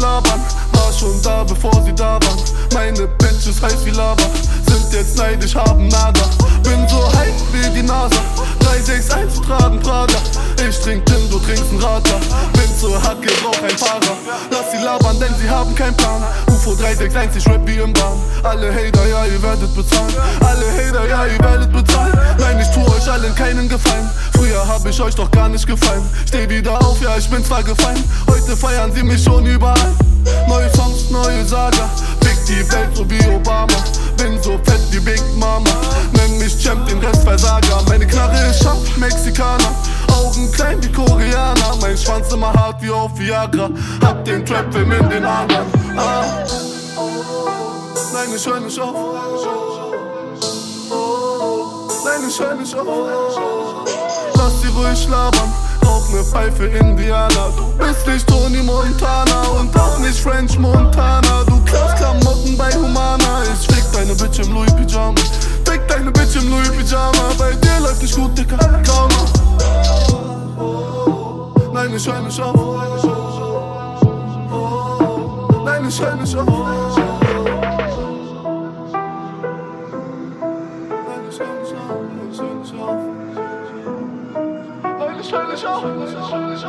labern. War schon da, bevor sie da waren. Meine Bitches heiß wie Lava. Sind jetzt neidisch, haben nada. Bin so heiß wie die NASA. 361 tragen Prada. Ich trink Tim, du trinkst ein Radler. Bin zur Hacke, brauch ein Fahrer. Lass sie labern, denn sie haben keinen Plan. UFO 361, ich rap wie im Bahn. Alle Hater, ja, ihr werdet bezahlen. Alle Hater, ja, ihr werdet euch allen keinen Gefallen. Früher hab ich euch doch gar nicht gefallen. Steh wieder auf, ja, ich bin zwar gefallen. Heute feiern sie mich schon überall. Neue Songs, neue Saga. Fick die Welt so wie Obama. Bin so fett wie Big Mama. Nenn mich Champ, den Rest Versager. Meine Knarre ist scharf, Mexikaner. Augen klein wie Koreaner. Mein Schwanz immer hart wie auf Viagra. Hab den Trap-Film in den Adern. Ah. Nein, ich hör nicht auf. Hör nicht auf. Lass sie ruhig labern. Rauch ne Pfeife Indianer. Du bist nicht Tony Montana und auch nicht French Montana. Du klaust Klamotten bei Humana. Ich fick deine Bitch im Louis Pyjama. Fick deine Bitch im Louis Pyjama. Bei dir läuft nicht gut, Dicker. Kaum. Nein, ich hör nicht auf. Nein, ich hör nicht auf. Auf. Ich hör nicht auf. Nein, ich hör nicht